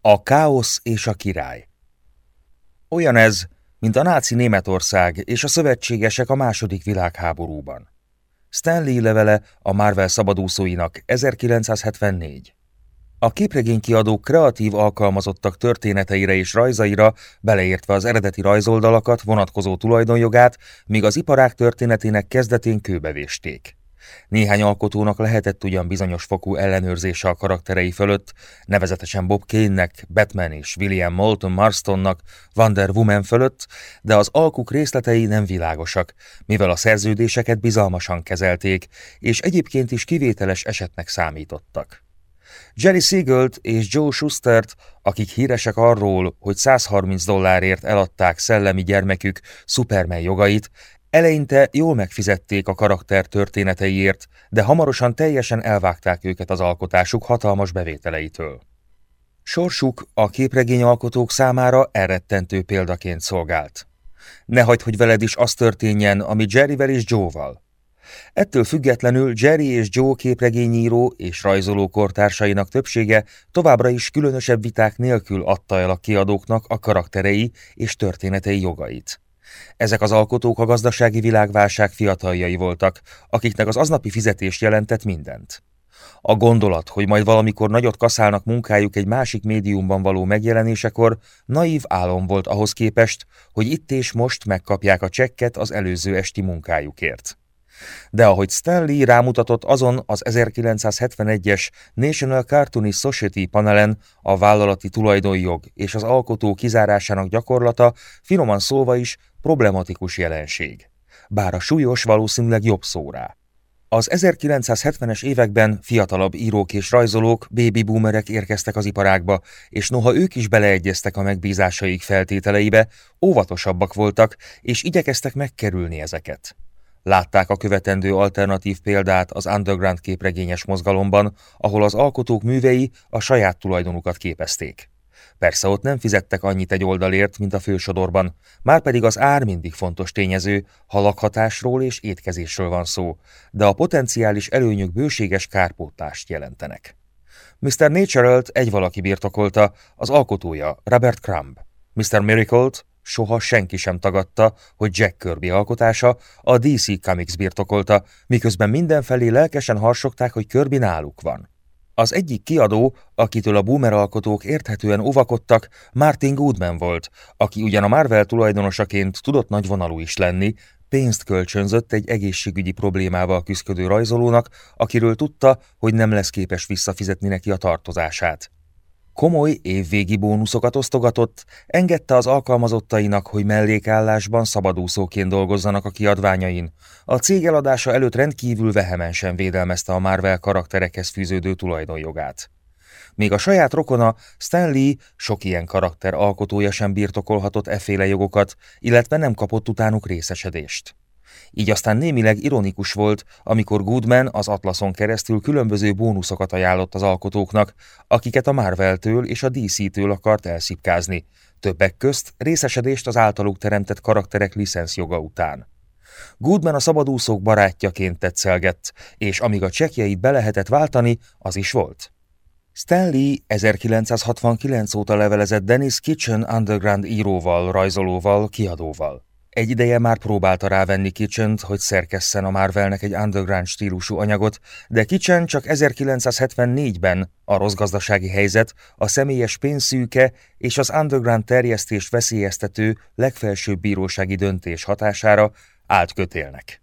A káosz és a király Olyan ez, mint a náci Németország és a szövetségesek a második világháborúban. Stanley levele a Marvel szabadúszóinak 1974 a képregénykiadók kreatív alkalmazottak történeteire és rajzaira, beleértve az eredeti rajzoldalakat, vonatkozó tulajdonjogát, míg az iparák történetének kezdetén kőbevésték. Néhány alkotónak lehetett ugyan bizonyos fokú ellenőrzése a karakterei fölött, nevezetesen Bob Kane-nek, Batman és William Moulton Marstonnak, Wonder Woman fölött, de az alkuk részletei nem világosak, mivel a szerződéseket bizalmasan kezelték, és egyébként is kivételes esetnek számítottak. Jerry Siegelt és Joe Schustert, akik híresek arról, hogy 130 dollárért eladták szellemi gyermekük Superman jogait, eleinte jól megfizették a karakter történeteiért, de hamarosan teljesen elvágták őket az alkotásuk hatalmas bevételeitől. Sorsuk a képregényalkotók számára elrettentő példaként szolgált. Ne hagyd, hogy veled is az történjen, ami Jerryvel és Joe-val. Ettől függetlenül Jerry és Joe képregényíró és rajzoló kortársainak többsége továbbra is különösebb viták nélkül adta el a kiadóknak a karakterei és történetei jogait. Ezek az alkotók a gazdasági világválság fiataljai voltak, akiknek az aznapi fizetés jelentett mindent. A gondolat, hogy majd valamikor nagyot kaszálnak munkájuk egy másik médiumban való megjelenésekor, naív álom volt ahhoz képest, hogy itt és most megkapják a csekket az előző esti munkájukért. De ahogy Stanley rámutatott azon az 1971-es National Cartoonist Society panelen, a vállalati tulajdonjog és az alkotó kizárásának gyakorlata finoman szólva is problematikus jelenség. Bár a súlyos valószínűleg jobb szórá. Az 1970-es években fiatalabb írók és rajzolók, baby boomerek érkeztek az iparágba, és noha ők is beleegyeztek a megbízásaik feltételeibe, óvatosabbak voltak, és igyekeztek megkerülni ezeket. Látták a követendő alternatív példát az underground képregényes mozgalomban, ahol az alkotók művei a saját tulajdonukat képezték. Persze ott nem fizettek annyit egy oldalért, mint a fősodorban, márpedig az ár mindig fontos tényező, ha lakhatásról és étkezésről van szó, de a potenciális előnyök bőséges kárpótást jelentenek. Mr. Natural-t egy valaki birtokolta, az alkotója Robert Crumb. Mr. Miracle-t Soha senki sem tagadta, hogy Jack Kirby alkotása a DC Comics birtokolta, miközben mindenfelé lelkesen harsogták, hogy Kirby náluk van. Az egyik kiadó, akitől a boomer alkotók érthetően óvakodtak, Martin Goodman volt, aki ugyan a Marvel tulajdonosaként tudott nagyvonalú is lenni, pénzt kölcsönzött egy egészségügyi problémával küzdő rajzolónak, akiről tudta, hogy nem lesz képes visszafizetni neki a tartozását komoly évvégi bónuszokat osztogatott, engedte az alkalmazottainak, hogy mellékállásban szabadúszóként dolgozzanak a kiadványain. A cég eladása előtt rendkívül vehemensen védelmezte a Marvel karakterekhez fűződő tulajdonjogát. Még a saját rokona, Stanley sok ilyen karakter alkotója sem birtokolhatott efféle jogokat, illetve nem kapott utánuk részesedést. Így aztán némileg ironikus volt, amikor Goodman az Atlason keresztül különböző bónuszokat ajánlott az alkotóknak, akiket a Marvel-től és a DC-től akart elszipkázni, többek közt részesedést az általuk teremtett karakterek licenszjoga után. Goodman a szabadúszók barátjaként tetszelgett, és amíg a csekjeit be lehetett váltani, az is volt. Stanley 1969 óta levelezett Dennis Kitchen Underground íróval, rajzolóval, kiadóval. Egy ideje már próbálta rávenni kitchen hogy szerkesszen a Marvelnek egy underground stílusú anyagot, de Kitchen csak 1974-ben a rossz gazdasági helyzet, a személyes pénzszűke és az underground terjesztés veszélyeztető legfelsőbb bírósági döntés hatására állt kötélnek.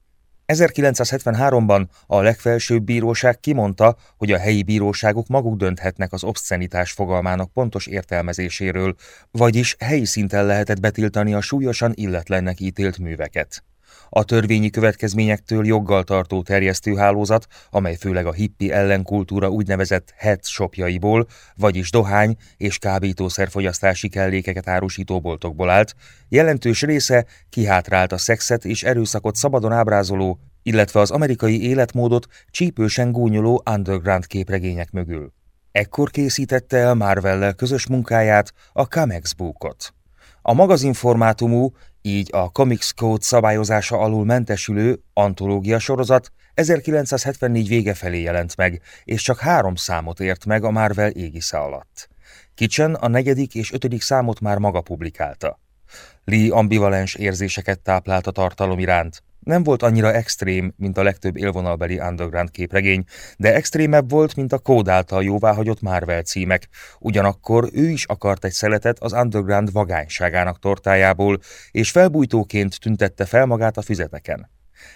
1973-ban a legfelsőbb bíróság kimondta, hogy a helyi bíróságok maguk dönthetnek az obscenitás fogalmának pontos értelmezéséről, vagyis helyi szinten lehetett betiltani a súlyosan illetlennek ítélt műveket. A törvényi következményektől joggal tartó terjesztőhálózat, amely főleg a hippi ellenkultúra úgynevezett head shopjaiból, vagyis dohány és kábítószerfogyasztási kellékeket árusító boltokból állt, jelentős része kihátrált a szexet és erőszakot szabadon ábrázoló, illetve az amerikai életmódot csípősen gúnyoló underground képregények mögül. Ekkor készítette el Marvellel közös munkáját, a Camex Bookot. A magazinformátumú így a Comics Code szabályozása alul mentesülő antológia sorozat 1974 vége felé jelent meg, és csak három számot ért meg a Marvel égisze alatt. Kitchen a negyedik és ötödik számot már maga publikálta. Lee ambivalens érzéseket táplált a tartalom iránt. Nem volt annyira extrém, mint a legtöbb élvonalbeli underground képregény, de extrémebb volt, mint a kód által jóváhagyott Marvel címek. Ugyanakkor ő is akart egy szeletet az underground vagányságának tortájából, és felbújtóként tüntette fel magát a füzeteken.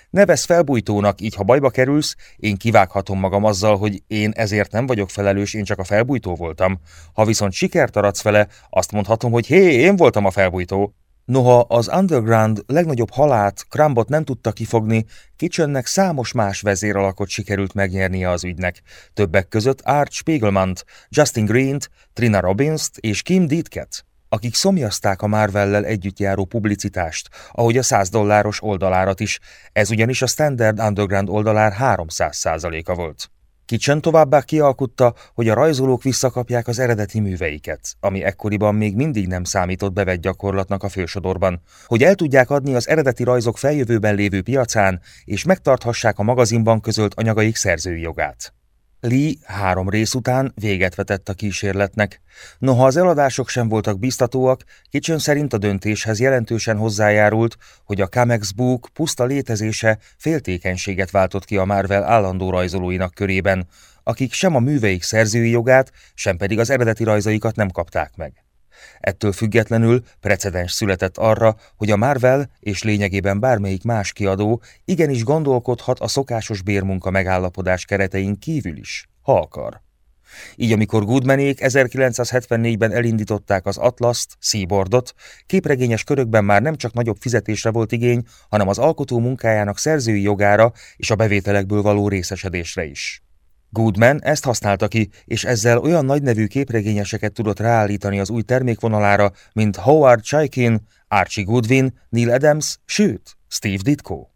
Nevez felbújtónak, így ha bajba kerülsz, én kivághatom magam azzal, hogy én ezért nem vagyok felelős, én csak a felbújtó voltam. Ha viszont sikert aradsz vele, azt mondhatom, hogy hé, én voltam a felbújtó. Noha az underground legnagyobb halát, Krambot nem tudta kifogni, Kitchennek számos más vezéralakot sikerült megnyernie az ügynek, többek között Art Spiegelmant, Justin Green-t, Trina Robbins-t és Kim Dietket, akik szomjazták a Marvellel együtt járó publicitást, ahogy a 100 dolláros oldalárat is, ez ugyanis a Standard Underground oldalár 300% a volt. Kitchen továbbá kialkutta, hogy a rajzolók visszakapják az eredeti műveiket, ami ekkoriban még mindig nem számított bevett gyakorlatnak a fősodorban, hogy el tudják adni az eredeti rajzok feljövőben lévő piacán, és megtarthassák a magazinban közölt anyagaik szerzői jogát. Lee három rész után véget vetett a kísérletnek. Noha az eladások sem voltak biztatóak, Kitchen szerint a döntéshez jelentősen hozzájárult, hogy a Camex Book puszta létezése féltékenységet váltott ki a Marvel állandó rajzolóinak körében, akik sem a műveik szerzői jogát, sem pedig az eredeti rajzaikat nem kapták meg. Ettől függetlenül precedens született arra, hogy a Marvel és lényegében bármelyik más kiadó igenis gondolkodhat a szokásos bérmunka megállapodás keretein kívül is, ha akar. Így amikor Goodmanék 1974-ben elindították az Atlaszt, Seaboardot, képregényes körökben már nem csak nagyobb fizetésre volt igény, hanem az alkotó munkájának szerzői jogára és a bevételekből való részesedésre is. Goodman ezt használta ki, és ezzel olyan nagynevű képregényeseket tudott ráállítani az új termékvonalára, mint Howard Chaikin, Archie Goodwin, Neil Adams, sőt, Steve Ditko.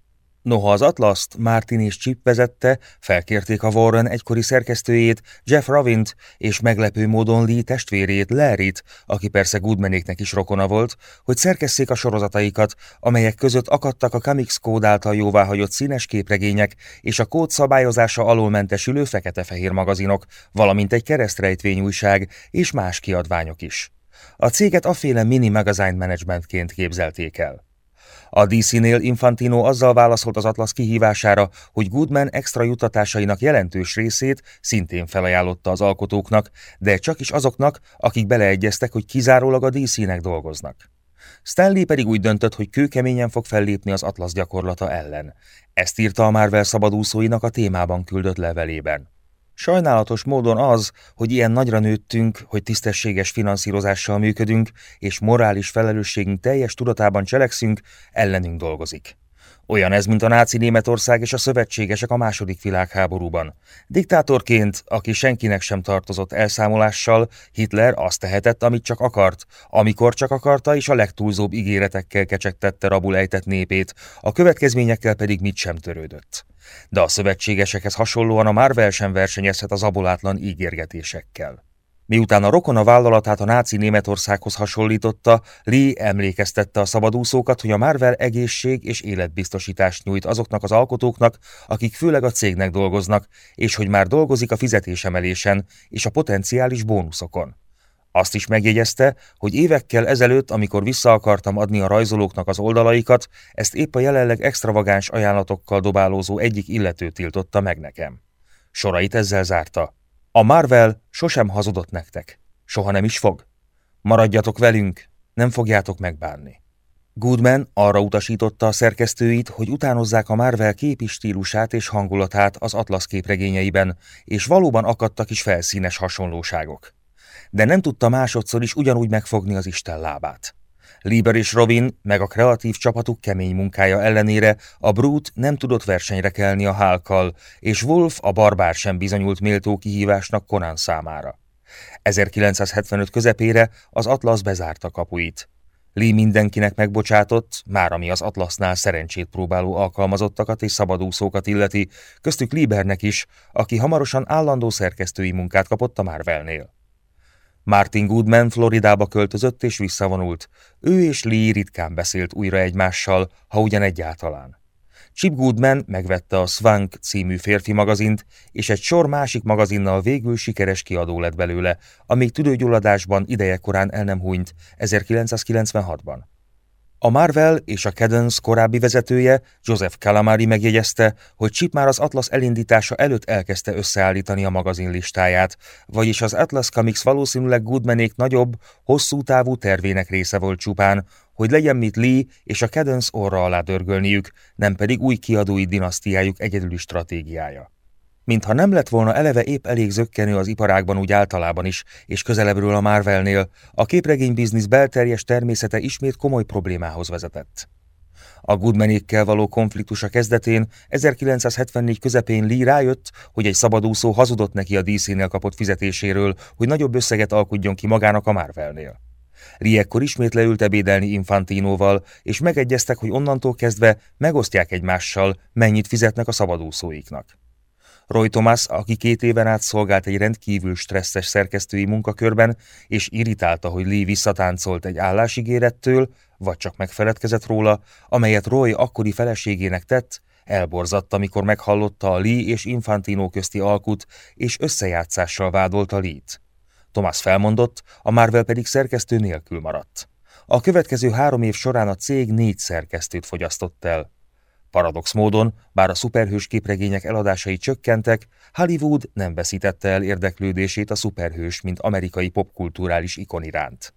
Noha az Atlaszt Martin és Chip vezette, felkérték a Warren egykori szerkesztőjét, Jeff Ravint, és meglepő módon Lee testvérét, Larryt, aki persze Goodmanéknek is rokona volt, hogy szerkesszék a sorozataikat, amelyek között akadtak a Comics Code által jóváhagyott színes képregények és a kód szabályozása alól mentesülő fekete-fehér magazinok, valamint egy keresztrejtvényújság és más kiadványok is. A céget aféle mini magazine managementként képzelték el. A DC-nél Infantino azzal válaszolt az Atlas kihívására, hogy Goodman extra juttatásainak jelentős részét szintén felajánlotta az alkotóknak, de csak is azoknak, akik beleegyeztek, hogy kizárólag a DC-nek dolgoznak. Stanley pedig úgy döntött, hogy kőkeményen fog fellépni az Atlas gyakorlata ellen. Ezt írta a Marvel szabadúszóinak a témában küldött levelében. Sajnálatos módon az, hogy ilyen nagyra nőttünk, hogy tisztességes finanszírozással működünk, és morális felelősségünk teljes tudatában cselekszünk, ellenünk dolgozik. Olyan ez, mint a náci Németország és a szövetségesek a második világháborúban. Diktátorként, aki senkinek sem tartozott elszámolással, Hitler azt tehetett, amit csak akart, amikor csak akarta, és a legtúlzóbb ígéretekkel kecsegtette rabul ejtett népét, a következményekkel pedig mit sem törődött. De a szövetségesekhez hasonlóan a Marvel sem versenyezhet az abolátlan ígérgetésekkel. Miután a rokona vállalatát a náci Németországhoz hasonlította, Lee emlékeztette a szabadúszókat, hogy a Marvel egészség és életbiztosítást nyújt azoknak az alkotóknak, akik főleg a cégnek dolgoznak, és hogy már dolgozik a fizetésemelésen és a potenciális bónuszokon. Azt is megjegyezte, hogy évekkel ezelőtt, amikor vissza akartam adni a rajzolóknak az oldalaikat, ezt épp a jelenleg extravagáns ajánlatokkal dobálózó egyik illető tiltotta meg nekem. Sorait ezzel zárta. A Marvel sosem hazudott nektek. Soha nem is fog. Maradjatok velünk, nem fogjátok megbánni. Goodman arra utasította a szerkesztőit, hogy utánozzák a Marvel képi stílusát és hangulatát az Atlas képregényeiben, és valóban akadtak is felszínes hasonlóságok. De nem tudta másodszor is ugyanúgy megfogni az Isten lábát. Lieber és Robin, meg a kreatív csapatuk kemény munkája ellenére a Brute nem tudott versenyre kelni a hálkal, és Wolf a barbár sem bizonyult méltó kihívásnak Conan számára. 1975 közepére az Atlas bezárta kapuit. Lee mindenkinek megbocsátott, már ami az Atlasnál szerencsét próbáló alkalmazottakat és szabadúszókat illeti, köztük Liebernek is, aki hamarosan állandó szerkesztői munkát kapott a Marvelnél. Martin Goodman Floridába költözött és visszavonult. Ő és Lee ritkán beszélt újra egymással, ha ugyan egyáltalán. Chip Goodman megvette a Swank című férfi magazint, és egy sor másik magazinnal végül sikeres kiadó lett belőle, amíg tüdőgyulladásban ideje korán el nem hunyt 1996-ban. A Marvel és a Cadence korábbi vezetője, Joseph Calamari megjegyezte, hogy Chip már az Atlas elindítása előtt elkezdte összeállítani a magazin listáját, vagyis az Atlas Comics valószínűleg Goodmanék nagyobb, hosszú távú tervének része volt csupán, hogy legyen mit Lee és a Cadence orra alá dörgölniük, nem pedig új kiadói dinasztiájuk egyedüli stratégiája. Mintha nem lett volna eleve épp elég zökkenő az iparágban úgy általában is, és közelebbről a Marvelnél, a képregény biznisz belterjes természete ismét komoly problémához vezetett. A Goodmanékkel való konfliktusa kezdetén 1974 közepén Lee rájött, hogy egy szabadúszó hazudott neki a DC-nél kapott fizetéséről, hogy nagyobb összeget alkudjon ki magának a Marvelnél. Lee ekkor ismét leült ebédelni Infantinoval, és megegyeztek, hogy onnantól kezdve megosztják egymással, mennyit fizetnek a szabadúszóiknak. Roy Thomas, aki két éven át szolgált egy rendkívül stresszes szerkesztői munkakörben, és irritálta, hogy Lee visszatáncolt egy állásigérettől, vagy csak megfeledkezett róla, amelyet Roy akkori feleségének tett, elborzadt, amikor meghallotta a Lee és Infantino közti alkut, és összejátszással vádolta Lee-t. Thomas felmondott, a Marvel pedig szerkesztő nélkül maradt. A következő három év során a cég négy szerkesztőt fogyasztott el. Paradox módon, bár a szuperhős képregények eladásai csökkentek, Hollywood nem veszítette el érdeklődését a szuperhős, mint amerikai popkulturális ikon iránt.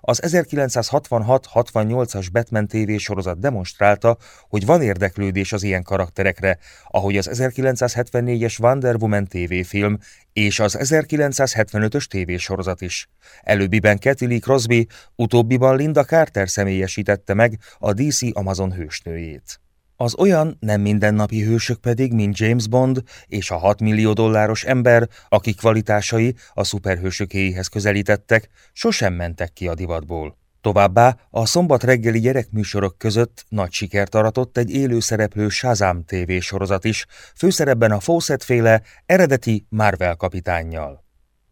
Az 1966-68-as Batman TV sorozat demonstrálta, hogy van érdeklődés az ilyen karakterekre, ahogy az 1974-es Wonder Woman TV film és az 1975-ös TV sorozat is. Előbbiben Kathy Lee Crosby, utóbbiban Linda Carter személyesítette meg a DC Amazon hősnőjét. Az olyan nem mindennapi hősök pedig, mint James Bond és a 6 millió dolláros ember, akik kvalitásai a szuperhősökéhez közelítettek, sosem mentek ki a divatból. Továbbá a szombat reggeli gyerekműsorok között nagy sikert aratott egy élő szereplő Shazam TV sorozat is, főszerepben a Fawcett féle eredeti Marvel kapitánnyal.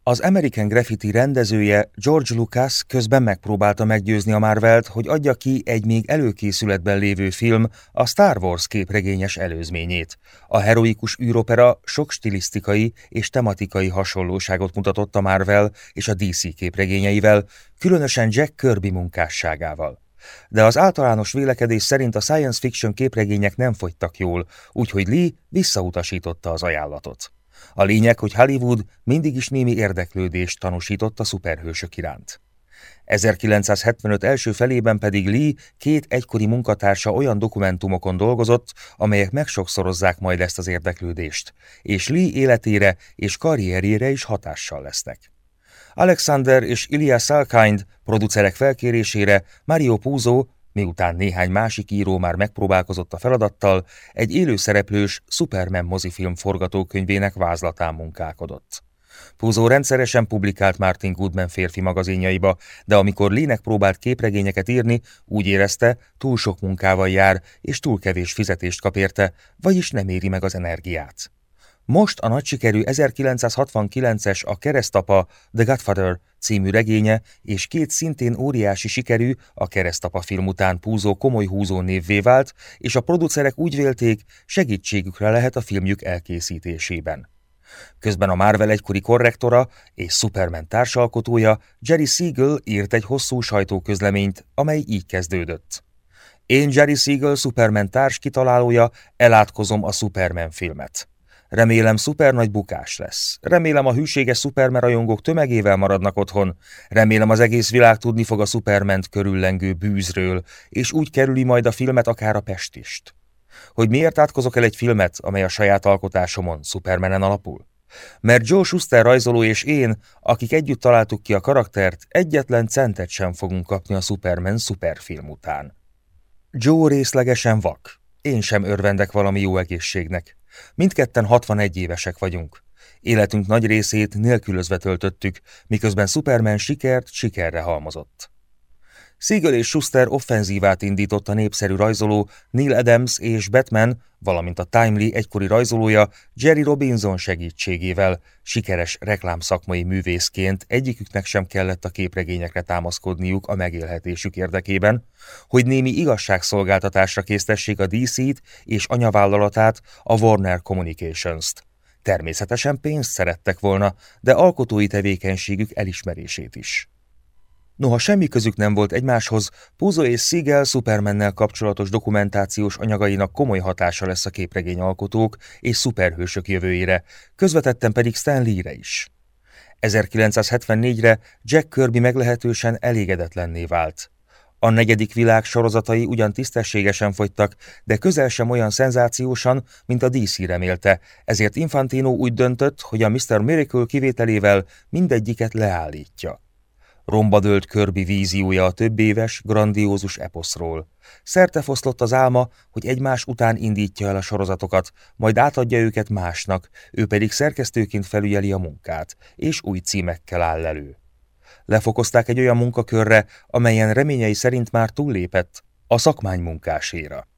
Az American Graffiti rendezője George Lucas közben megpróbálta meggyőzni a Marvelt, hogy adja ki egy még előkészületben lévő film, a Star Wars képregényes előzményét. A heroikus űropera sok stilisztikai és tematikai hasonlóságot mutatott a Marvel és a DC képregényeivel, különösen Jack Kirby munkásságával. De az általános vélekedés szerint a science fiction képregények nem fogytak jól, úgyhogy Lee visszautasította az ajánlatot. A lényeg, hogy Hollywood mindig is némi érdeklődést tanúsított a szuperhősök iránt. 1975 első felében pedig Lee két egykori munkatársa olyan dokumentumokon dolgozott, amelyek megsokszorozzák majd ezt az érdeklődést, és Lee életére és karrierjére is hatással lesznek. Alexander és Ilya Salkind producerek felkérésére Mario Puzo miután néhány másik író már megpróbálkozott a feladattal, egy élőszereplős Superman mozifilm forgatókönyvének vázlatán munkálkodott. Puzó rendszeresen publikált Martin Goodman férfi magazinjaiba, de amikor Lének próbált képregényeket írni, úgy érezte, túl sok munkával jár, és túl kevés fizetést kap érte, vagyis nem éri meg az energiát. Most a nagy sikerű 1969-es a Keresztapa The Godfather című regénye és két szintén óriási sikerű a Keresztapa film után púzó komoly húzó névvé vált, és a producerek úgy vélték, segítségükre lehet a filmjük elkészítésében. Közben a Marvel egykori korrektora és Superman társalkotója Jerry Siegel írt egy hosszú sajtóközleményt, amely így kezdődött. Én Jerry Siegel Superman társ kitalálója, elátkozom a Superman filmet. Remélem szuper nagy bukás lesz. Remélem a hűséges Superman rajongók tömegével maradnak otthon. Remélem az egész világ tudni fog a Superment körüllengő bűzről, és úgy kerüli majd a filmet akár a pestist. Hogy miért átkozok el egy filmet, amely a saját alkotásomon, Supermanen alapul? Mert Joe Schuster rajzoló és én, akik együtt találtuk ki a karaktert, egyetlen centet sem fogunk kapni a Superman szuperfilm után. Joe részlegesen vak. Én sem örvendek valami jó egészségnek. Mindketten 61 évesek vagyunk. Életünk nagy részét nélkülözve töltöttük, miközben Superman sikert sikerre halmozott. Siegel és Schuster offenzívát indított a népszerű rajzoló Neil Adams és Batman, valamint a Timely egykori rajzolója Jerry Robinson segítségével. Sikeres reklámszakmai művészként egyiküknek sem kellett a képregényekre támaszkodniuk a megélhetésük érdekében, hogy némi igazságszolgáltatásra késztessék a DC-t és anyavállalatát, a Warner Communications-t. Természetesen pénzt szerettek volna, de alkotói tevékenységük elismerését is. Noha semmi közük nem volt egymáshoz, Puzo és Siegel Supermannel kapcsolatos dokumentációs anyagainak komoly hatása lesz a képregény alkotók és szuperhősök jövőjére, közvetetten pedig Stan Lee-re is. 1974-re Jack Kirby meglehetősen elégedetlenné vált. A negyedik világ sorozatai ugyan tisztességesen fogytak, de közel sem olyan szenzációsan, mint a DC remélte, ezért Infantino úgy döntött, hogy a Mr. Miracle kivételével mindegyiket leállítja. Romba dőlt Kirby víziója a több éves, grandiózus eposzról. Szerte foszlott az álma, hogy egymás után indítja el a sorozatokat, majd átadja őket másnak, ő pedig szerkesztőként felügyeli a munkát, és új címekkel áll elő. Lefokozták egy olyan munkakörre, amelyen reményei szerint már túllépett, a szakmány munkáséra.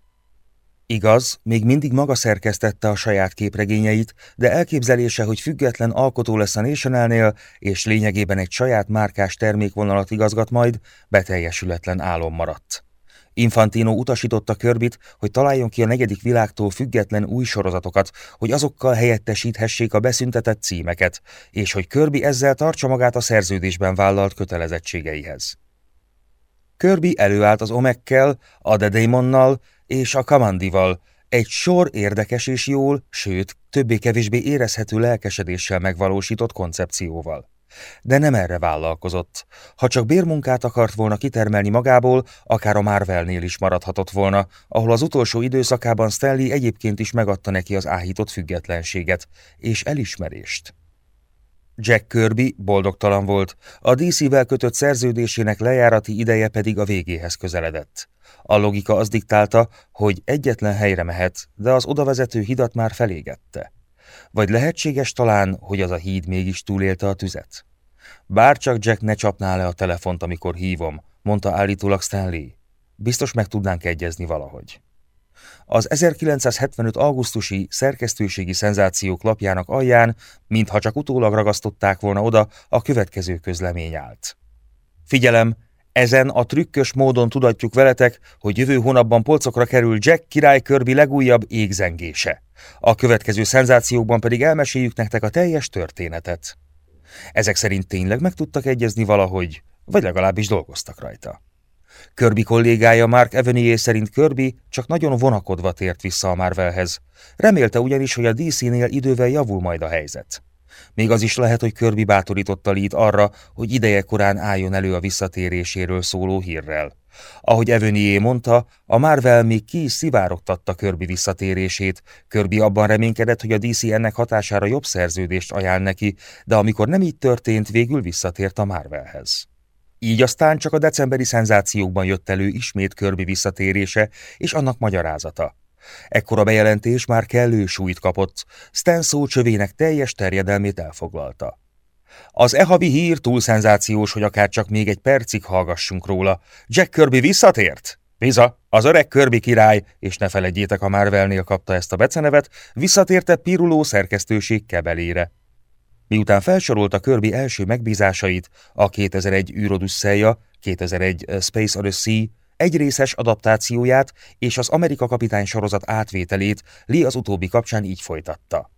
Igaz, még mindig maga szerkesztette a saját képregényeit, de elképzelése, hogy független alkotó lesz a Nationalnél, és lényegében egy saját márkás termékvonalat igazgat majd, beteljesületlen álom maradt. Infantino utasította Körbit, hogy találjon ki a negyedik világtól független új sorozatokat, hogy azokkal helyettesíthessék a beszüntetett címeket, és hogy Körbi ezzel tartsa magát a szerződésben vállalt kötelezettségeihez. Kirby előállt az Omekkel, a The Damonnal és a Kamandival, egy sor érdekes és jól, sőt, többé-kevésbé érezhető lelkesedéssel megvalósított koncepcióval. De nem erre vállalkozott. Ha csak bérmunkát akart volna kitermelni magából, akár a Marvelnél is maradhatott volna, ahol az utolsó időszakában Stanley egyébként is megadta neki az áhított függetlenséget és elismerést. Jack Kirby boldogtalan volt, a DC-vel kötött szerződésének lejárati ideje pedig a végéhez közeledett. A logika az diktálta, hogy egyetlen helyre mehet, de az odavezető hidat már felégette. Vagy lehetséges talán, hogy az a híd mégis túlélte a tüzet? Bár csak Jack ne csapná le a telefont, amikor hívom, mondta állítólag Stanley. Biztos meg tudnánk egyezni valahogy. Az 1975. augusztusi szerkesztőségi szenzációk lapjának alján, mintha csak utólag ragasztották volna oda, a következő közlemény állt. Figyelem! Ezen a trükkös módon tudatjuk veletek, hogy jövő hónapban polcokra kerül Jack király Kirby legújabb égzengése. A következő szenzációkban pedig elmeséljük nektek a teljes történetet. Ezek szerint tényleg meg tudtak egyezni valahogy, vagy legalábbis dolgoztak rajta. Kirby kollégája Mark Evanier szerint Kirby csak nagyon vonakodva tért vissza a Marvelhez. Remélte ugyanis, hogy a DC-nél idővel javul majd a helyzet. Még az is lehet, hogy Kirby bátorította Lee-t arra, hogy ideje korán álljon elő a visszatéréséről szóló hírrel. Ahogy Evanier mondta, a Marvel még ki szivárogtatta Kirby visszatérését. Kirby abban reménykedett, hogy a DC ennek hatására jobb szerződést ajánl neki, de amikor nem így történt, végül visszatért a Marvelhez. Így aztán csak a decemberi szenzációkban jött elő ismét Kirby visszatérése és annak magyarázata. Ekkor a bejelentés már kellő súlyt kapott, Stan szócsövének teljes terjedelmét elfoglalta. Az e-havi hír túl szenzációs, hogy akár csak még egy percig hallgassunk róla. Jack Kirby visszatért? Biza, az öreg Kirby király, és ne feledjétek, a Marvelnél kapta ezt a becenevet, visszatérte Piruló szerkesztőség kebelére. Miután felsorolta Kirby első megbízásait, a 2001 űrodüsszeja, 2001 Space Odyssey, egyrészes adaptációját és az Amerika kapitány sorozat átvételét Lee az utóbbi kapcsán így folytatta.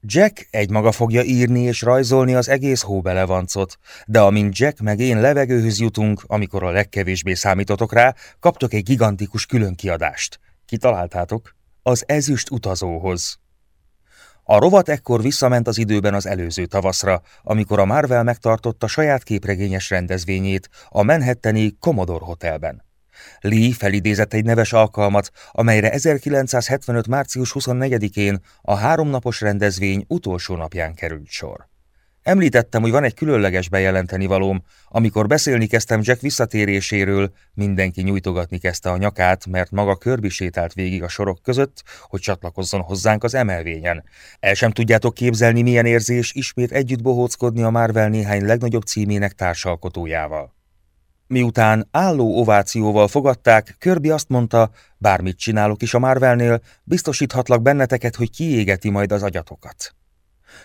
Jack egymaga fogja írni és rajzolni az egész hóbelevancot, de amint Jack meg én levegőhöz jutunk, amikor a legkevésbé számítotok rá, kaptok egy gigantikus különkiadást. Kitaláltátok? Az ezüst utazóhoz. A rovat ekkor visszament az időben az előző tavaszra, amikor a Marvel megtartotta saját képregényes rendezvényét a Manhattani Commodore Hotelben. Lee felidézett egy neves alkalmat, amelyre 1975. március 24-én a háromnapos rendezvény utolsó napján került sor. Említettem, hogy van egy különleges bejelenteni valóm. Amikor beszélni kezdtem Jack visszatéréséről, mindenki nyújtogatni kezdte a nyakát, mert maga körbi sétált végig a sorok között, hogy csatlakozzon hozzánk az emelvényen. El sem tudjátok képzelni, milyen érzés ismét együtt bohóckodni a Marvel néhány legnagyobb címének társalkotójával. Miután álló ovációval fogadták, Kirby azt mondta, bármit csinálok is a Marvelnél, biztosíthatlak benneteket, hogy kiégeti majd az agyatokat.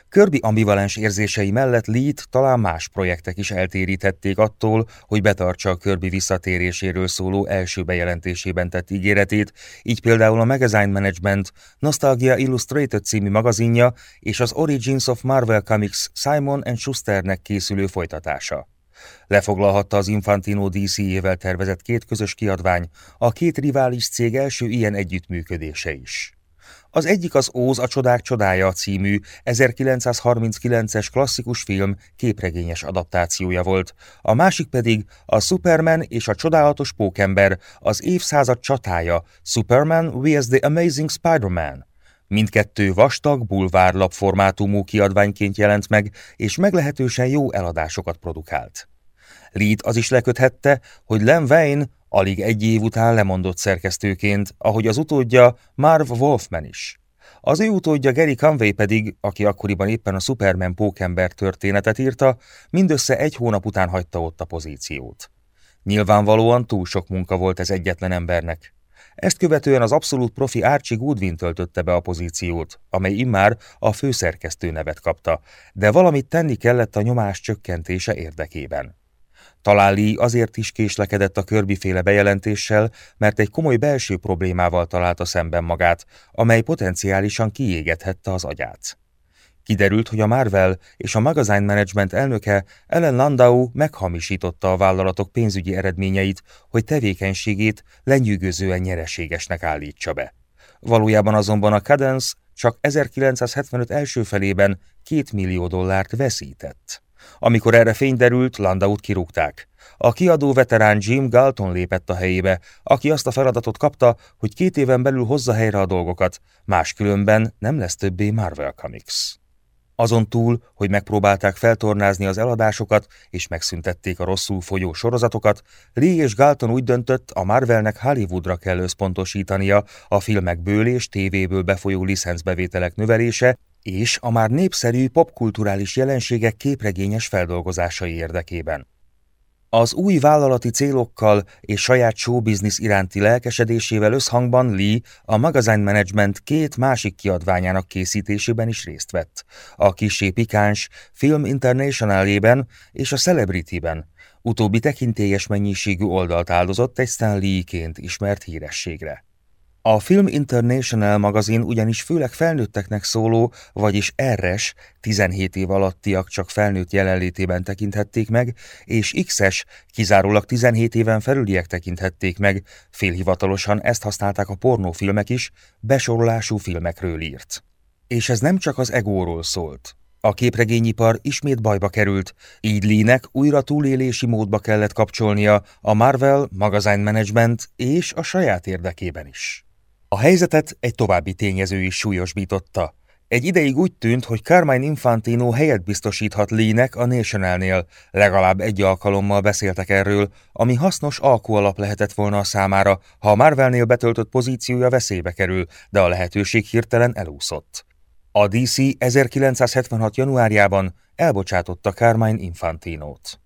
Kirby ambivalens érzései mellett Lee-t talán más projektek is eltérítették attól, hogy betartsa a Kirby visszatéréséről szóló első bejelentésében tett ígéretét, így például a Magazine Management Nostalgia Illustrated című magazinja és az Origins of Marvel Comics Simon Schusternek készülő folytatása. Lefoglalhatta az Infantino DC-jével tervezett két közös kiadvány, a két rivális cég első ilyen együttműködése is. Az egyik az Óz a csodák csodája című 1939-es klasszikus film képregényes adaptációja volt, a másik pedig a Superman és a csodálatos pókember az évszázad csatája Superman vs. the Amazing Spider-Man. Mindkettő vastag, bulvárlap formátumú kiadványként jelent meg, és meglehetősen jó eladásokat produkált. Lee az is leköthette, hogy Len Wayne alig egy év után lemondott szerkesztőként, ahogy az utódja Marv Wolfman is. Az ő utódja Gary Conway pedig, aki akkoriban éppen a Superman pókember történetet írta, mindössze egy hónap után hagyta ott a pozíciót. Nyilvánvalóan túl sok munka volt ez egyetlen embernek. Ezt követően az abszolút profi Archie Goodwin töltötte be a pozíciót, amely immár a főszerkesztő nevet kapta, de valamit tenni kellett a nyomás csökkentése érdekében. Talán Lee azért is késlekedett a körbiféle bejelentéssel, mert egy komoly belső problémával találta szemben magát, amely potenciálisan kiégethette az agyát. Kiderült, hogy a Marvel és a Magazine Management elnöke Ellen Landau meghamisította a vállalatok pénzügyi eredményeit, hogy tevékenységét lenyűgözően nyereségesnek állítsa be. Valójában azonban a Cadence csak 1975 első felében két millió dollárt veszített. Amikor erre fény derült, Landaut kirúgták. A kiadó veterán Jim Galton lépett a helyébe, aki azt a feladatot kapta, hogy két éven belül hozza helyre a dolgokat, máskülönben nem lesz többé Marvel Comics. Azon túl, hogy megpróbálták feltornázni az eladásokat és megszüntették a rosszul folyó sorozatokat, Lee és Galton úgy döntött, a Marvelnek Hollywoodra kell összpontosítania a filmekből és tévéből befolyó licencbevételek növelése és a már népszerű popkulturális jelenségek képregényes feldolgozásai érdekében. Az új vállalati célokkal és saját showbiznisz iránti lelkesedésével összhangban Lee a Magazine Management két másik kiadványának készítésében is részt vett, a kisé pikáns Film International-ében és a Celebrity-ben, utóbbi tekintélyes mennyiségű oldalt áldozott egy Stan Lee-ként ismert hírességre. A Film International magazin ugyanis főleg felnőtteknek szóló, vagyis RS, 17 év alattiak csak felnőtt jelenlétében tekinthették meg, és X-es, kizárólag 17 éven felüliek tekinthették meg, félhivatalosan ezt használták a pornófilmek is, besorolású filmekről írt. És ez nem csak az egóról szólt. A képregényipar ismét bajba került, így Lee-nek újra túlélési módba kellett kapcsolnia a Marvel, Magazine Management és a saját érdekében is. A helyzetet egy további tényező is súlyosbította. Egy ideig úgy tűnt, hogy Carmine Infantino helyet biztosíthat Lee-nek a Nationalnél. Legalább egy alkalommal beszéltek erről, ami hasznos alkualap lehetett volna a számára, ha a Marvelnél betöltött pozíciója veszélybe kerül, de a lehetőség hirtelen elúszott. A DC 1976. januárjában elbocsátotta Carmine Infantinót.